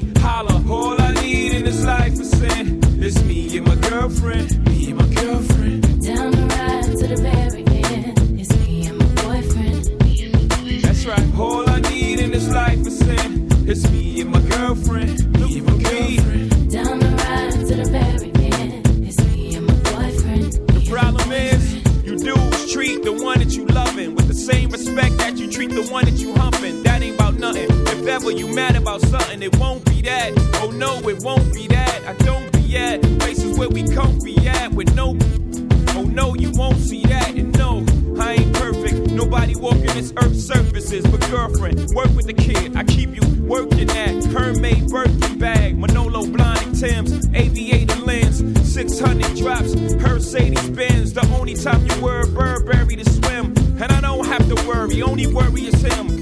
Holla, all I need in this life is sin. It's me and my girlfriend, me and my girlfriend. Down the ride to the very end. It's me and my boyfriend. Me and my boyfriend. That's right. All I need in this life is sin. It's me and my girlfriend. Me and my girlfriend. Down the ride to the very end. It's me and my boyfriend. The problem is, you dudes treat the one that you loving with the same respect that you treat the one that you If ever you mad about something, it won't be that. Oh no, it won't be that. I don't be at places where we comfy at with no. Oh no, you won't see that. And no, I ain't perfect. Nobody walking this earth's surfaces. But girlfriend, work with the kid. I keep you working at Hermaid Birkin bag, Manolo blind Tim's, aviator lens, 600 drops, Mercedes Benz. The only time you wear a Burberry to swim. And I don't have to worry, only worry is him.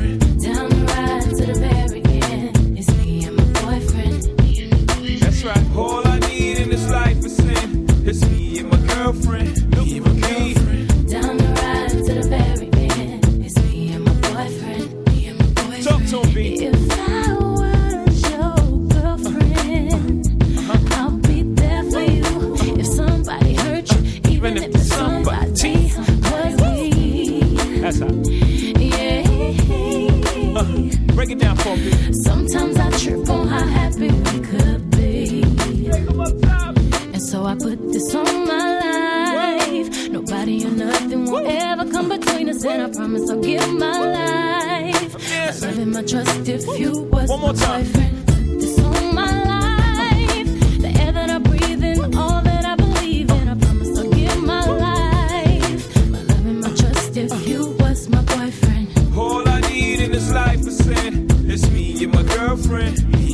And I promise I'll give my life. My love and my trust if you was One more my time. boyfriend. This my life. The air that I breathe in, all that I believe in. I promise I'll give my life. My love and my trust if you was my boyfriend. All I need in this life is sin. It's me and my girlfriend. Me and my girlfriend.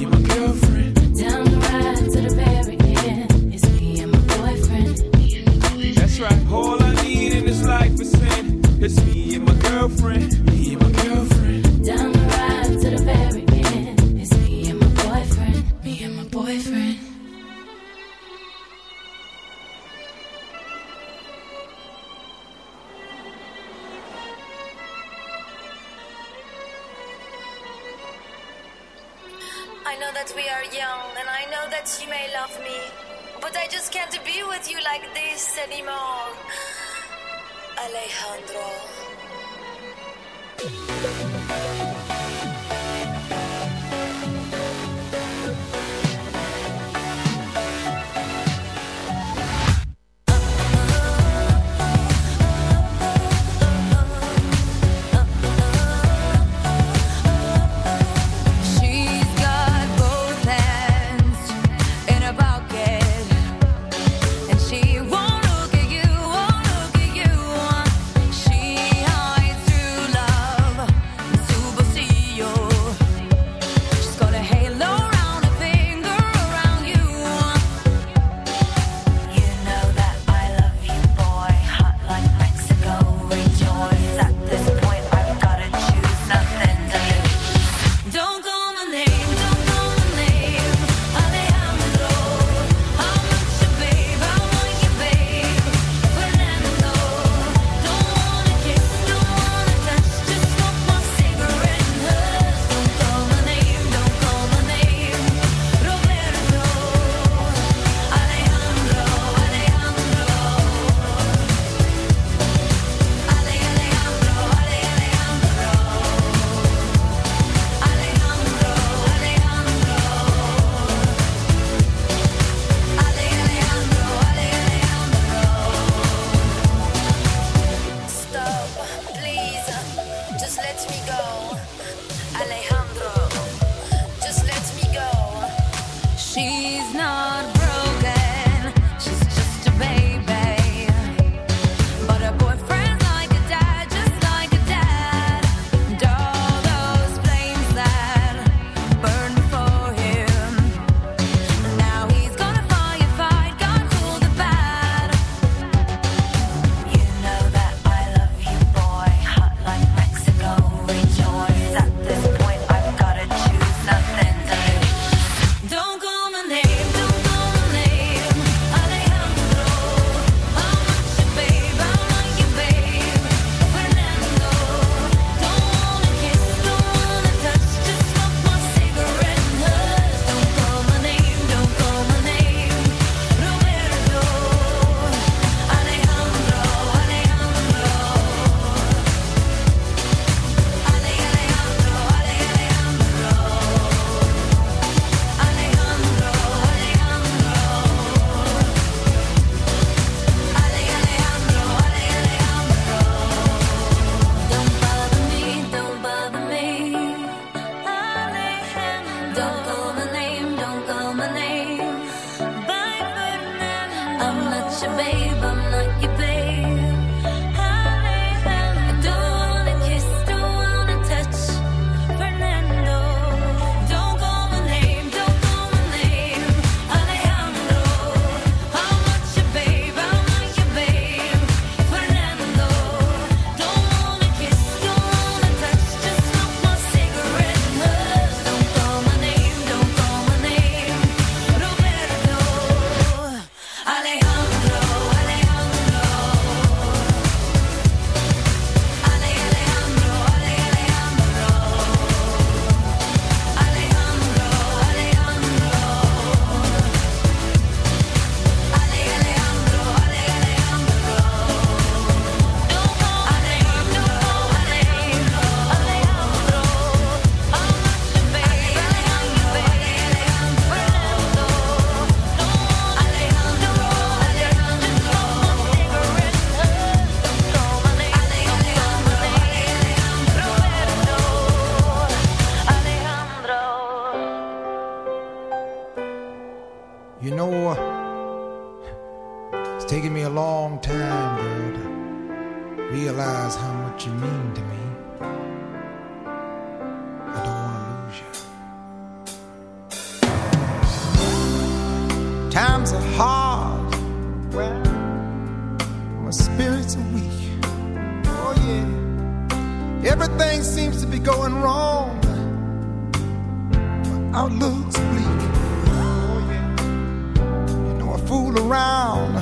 around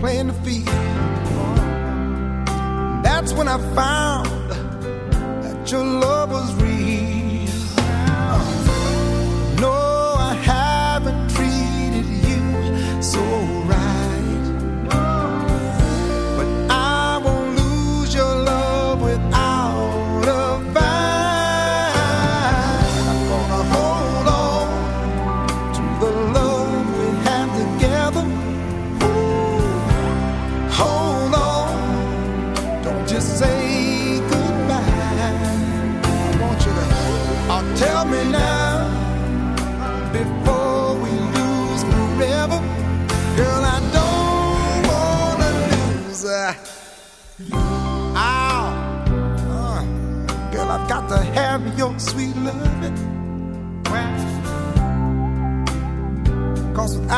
playing the field. That's when I found that your love was real.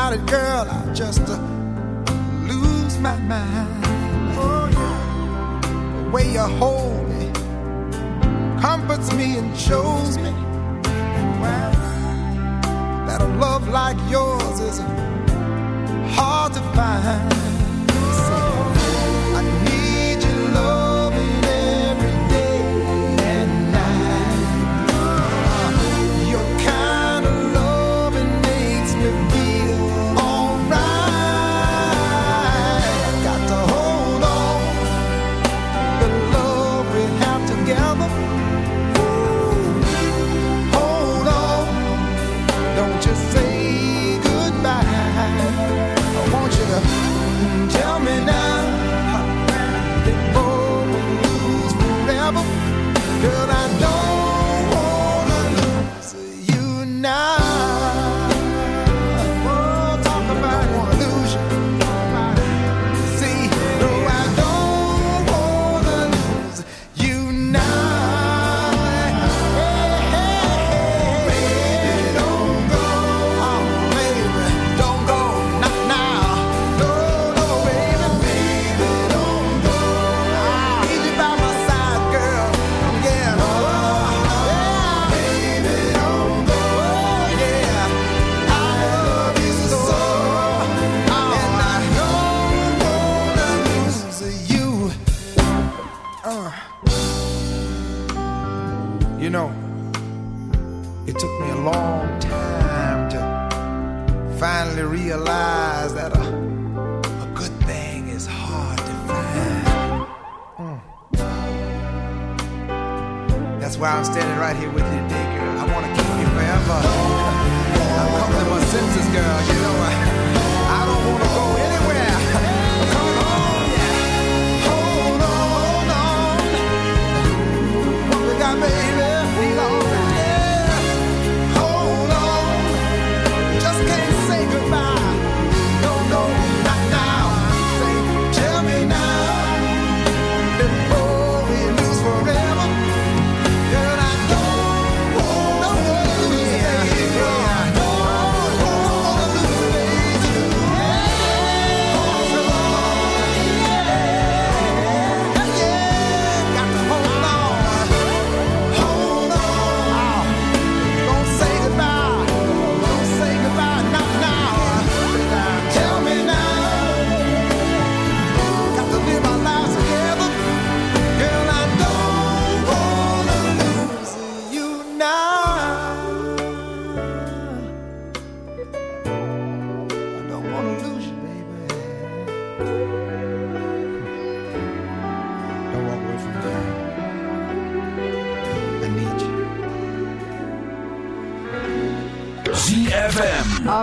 without it, girl, I just uh, lose my mind. Oh, yeah. The way you hold me comforts me and shows me well, that a love like yours is hard to find.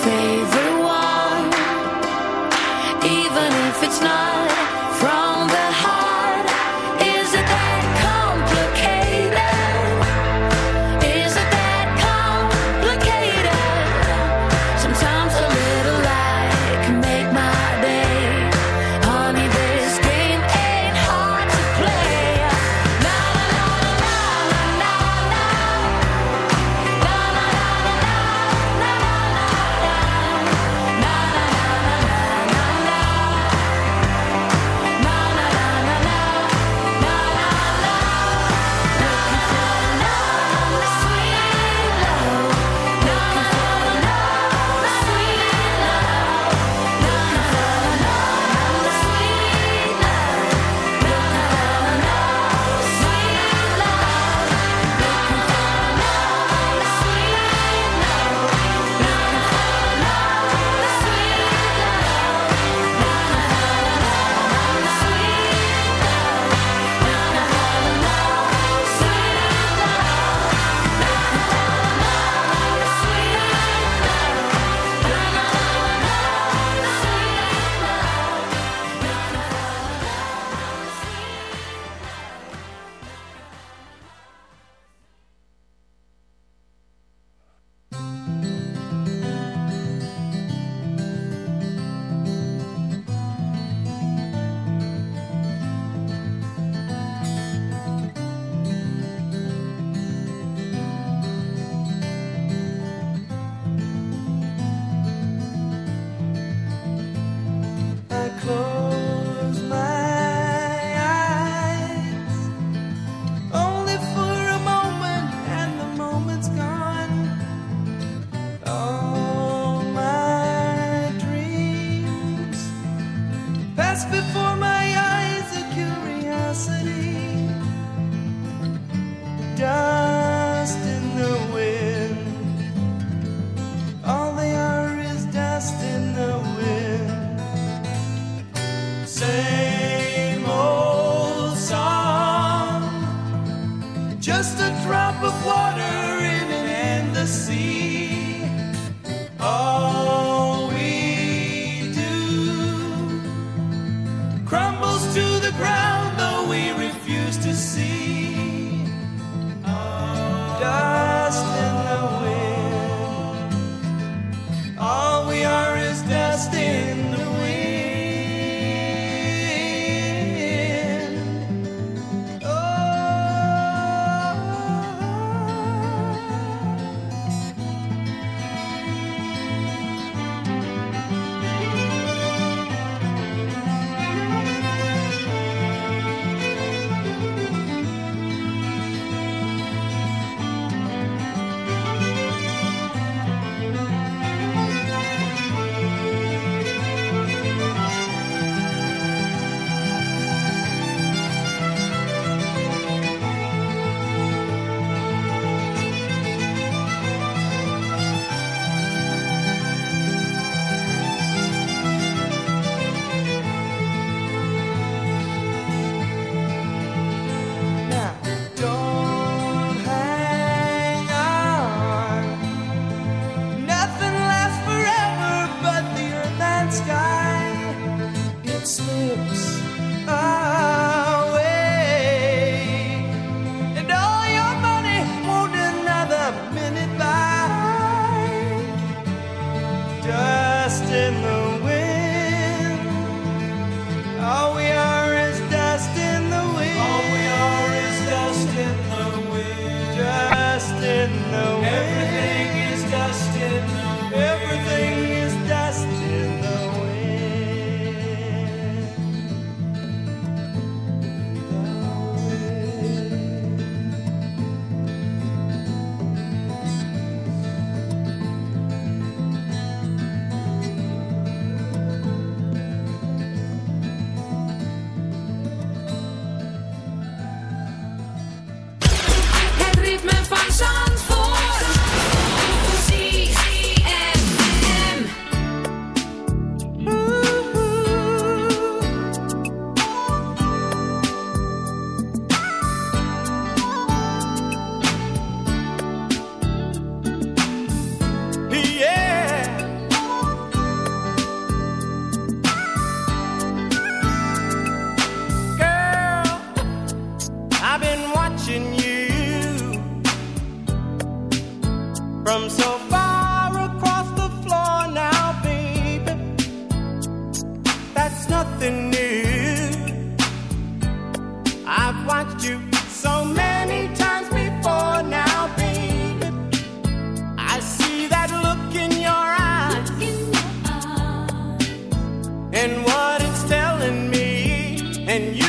favorite.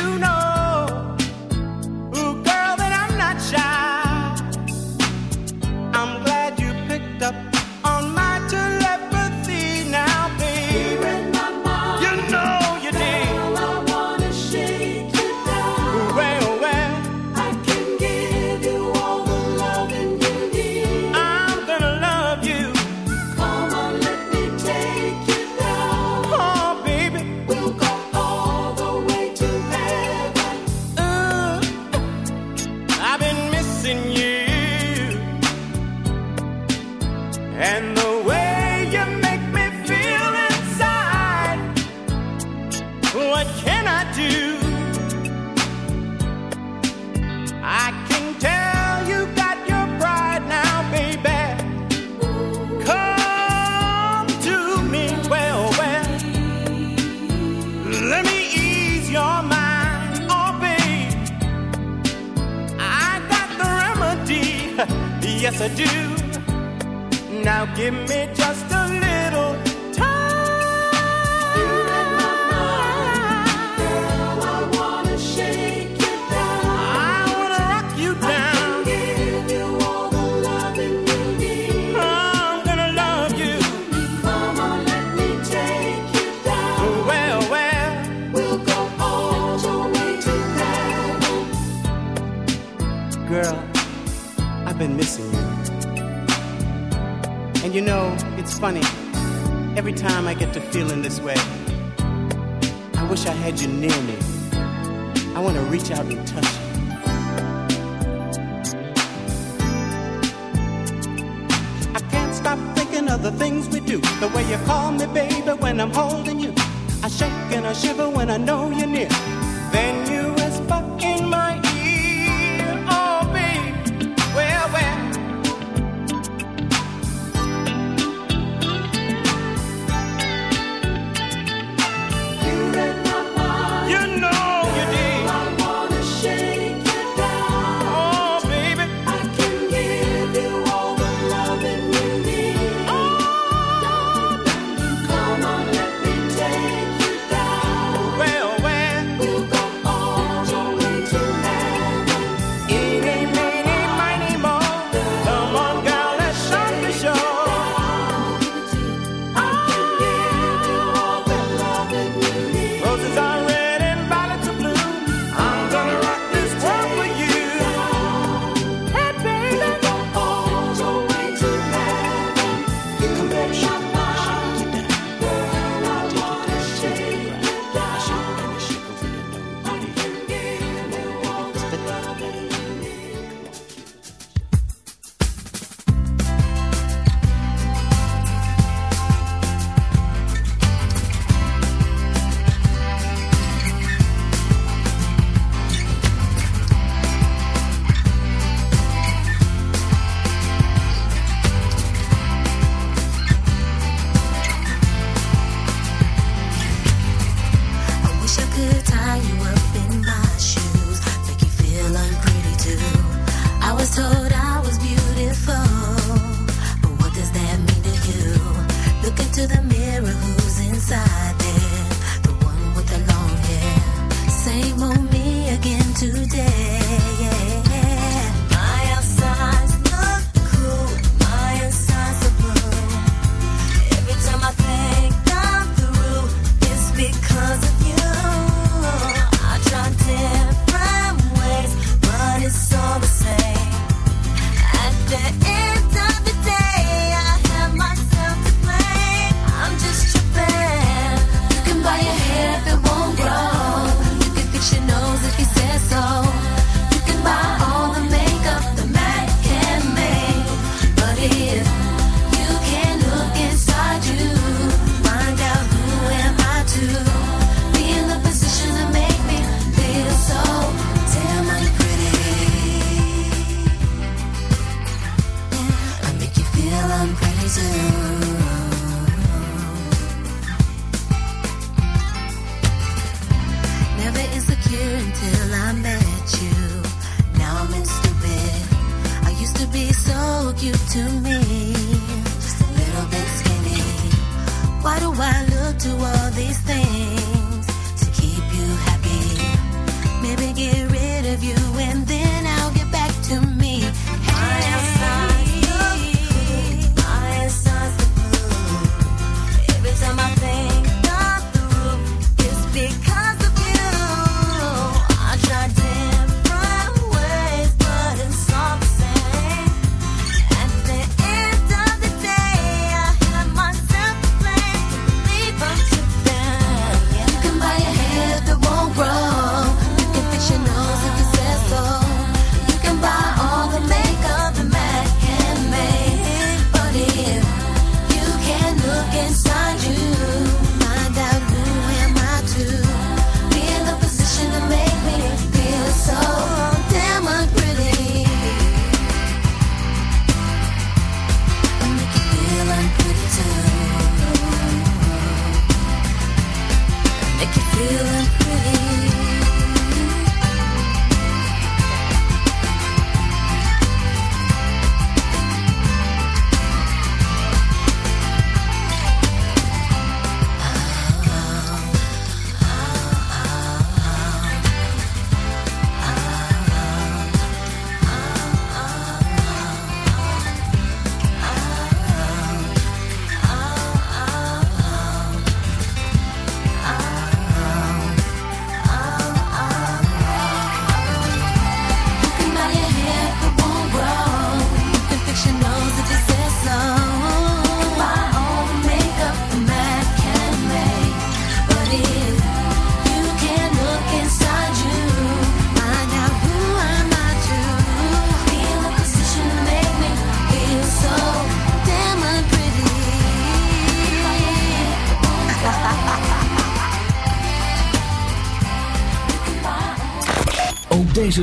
You know, stop thinking of the things we do. The way you call me, baby, when I'm holding you. I shake and I shiver when I know you're near. Then you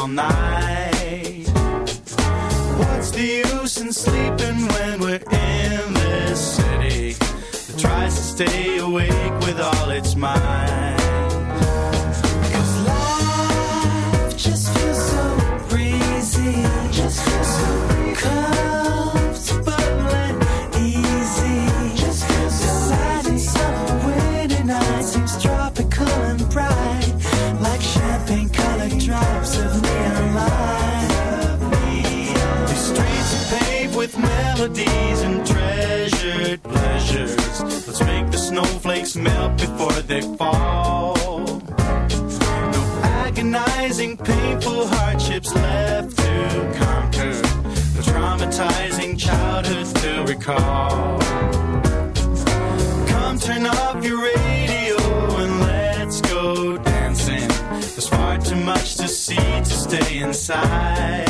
All night. What's the use in sleeping when we're in this city that tries to stay recall. Come turn off your radio and let's go dancing. There's far too much to see to stay inside.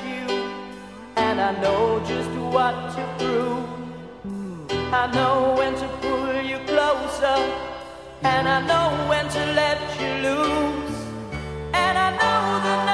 I know just what to prove. I know when to pull you closer, and I know when to let you loose. And I know the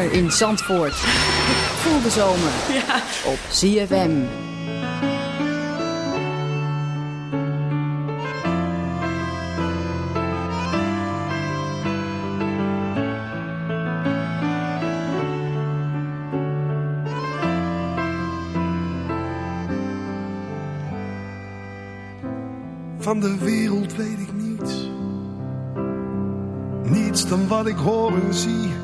in Zandvoort. Voel de zomer ja. op ZFM. Van de wereld weet ik niets. Niets dan wat ik hoor en zie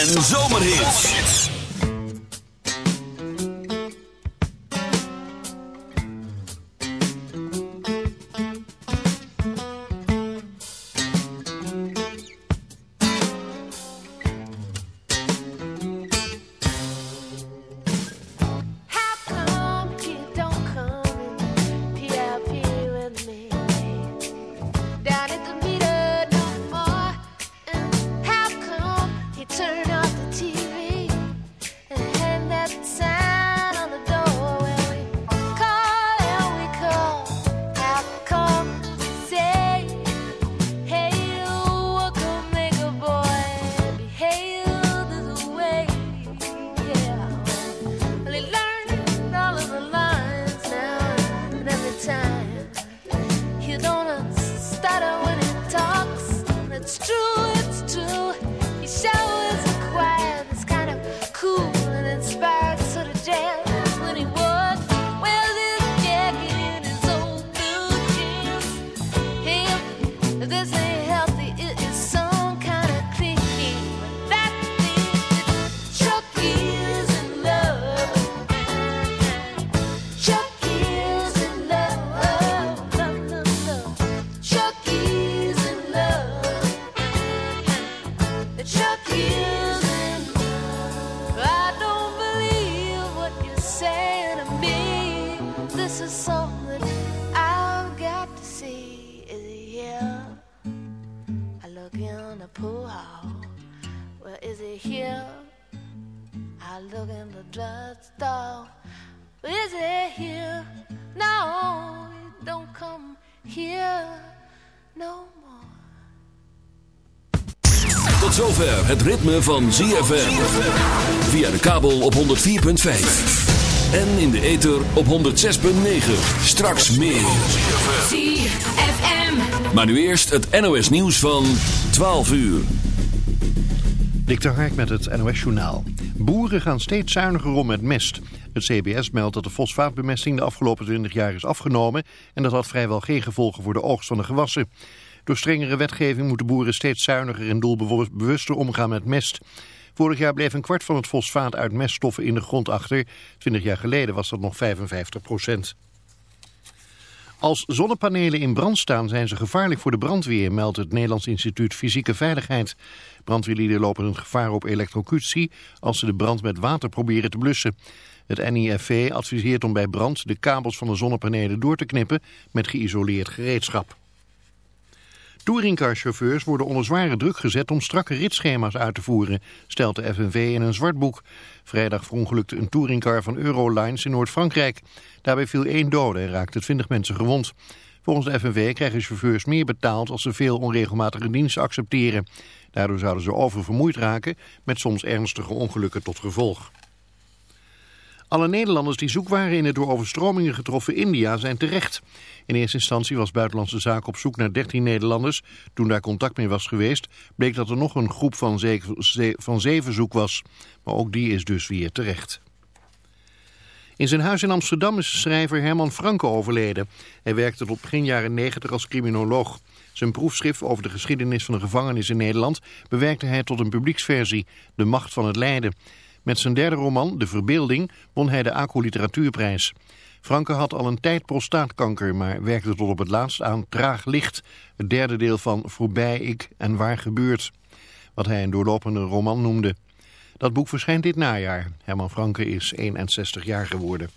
And so. Ritme van ZFM. Via de kabel op 104.5. En in de ether op 106.9. Straks meer. ZFM. Maar nu eerst het NOS nieuws van 12 uur. Dik de Hark met het NOS-journaal. Boeren gaan steeds zuiniger om met mest. Het CBS meldt dat de fosfaatbemesting de afgelopen 20 jaar is afgenomen... en dat had vrijwel geen gevolgen voor de oogst van de gewassen. Door strengere wetgeving moeten boeren steeds zuiniger en doelbewuster omgaan met mest. Vorig jaar bleef een kwart van het fosfaat uit meststoffen in de grond achter. 20 jaar geleden was dat nog 55 procent. Als zonnepanelen in brand staan zijn ze gevaarlijk voor de brandweer, meldt het Nederlands Instituut Fysieke Veiligheid. Brandweerlieden lopen een gevaar op elektrocutie als ze de brand met water proberen te blussen. Het NIFV adviseert om bij brand de kabels van de zonnepanelen door te knippen met geïsoleerd gereedschap. Touringcarchauffeurs worden onder zware druk gezet om strakke ritsschema's uit te voeren, stelt de FNV in een zwart boek. Vrijdag verongelukte een touringcar van Eurolines in Noord-Frankrijk. Daarbij viel één dode en raakte 20 mensen gewond. Volgens de FNV krijgen chauffeurs meer betaald als ze veel onregelmatige diensten accepteren. Daardoor zouden ze oververmoeid raken met soms ernstige ongelukken tot gevolg. Alle Nederlanders die zoek waren in het door overstromingen getroffen India zijn terecht. In eerste instantie was Buitenlandse Zaak op zoek naar 13 Nederlanders. Toen daar contact mee was geweest, bleek dat er nog een groep van, zeven, van zeven zoek was. Maar ook die is dus weer terecht. In zijn huis in Amsterdam is schrijver Herman Franke overleden. Hij werkte tot begin jaren 90 als criminoloog. Zijn proefschrift over de geschiedenis van de gevangenis in Nederland bewerkte hij tot een publieksversie, De Macht van het Lijden. Met zijn derde roman, De Verbeelding, won hij de ACO Literatuurprijs. Franke had al een tijd prostaatkanker, maar werkte tot op het laatst aan Traag Licht, het derde deel van Voorbij ik en Waar gebeurt, wat hij een doorlopende roman noemde. Dat boek verschijnt dit najaar. Herman Franke is 61 jaar geworden.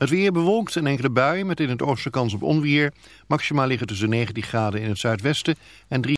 Het weer bewolkt en enkele buien met in het oosten kans op onweer. Maximaal liggen tussen 19 graden in het zuidwesten en 3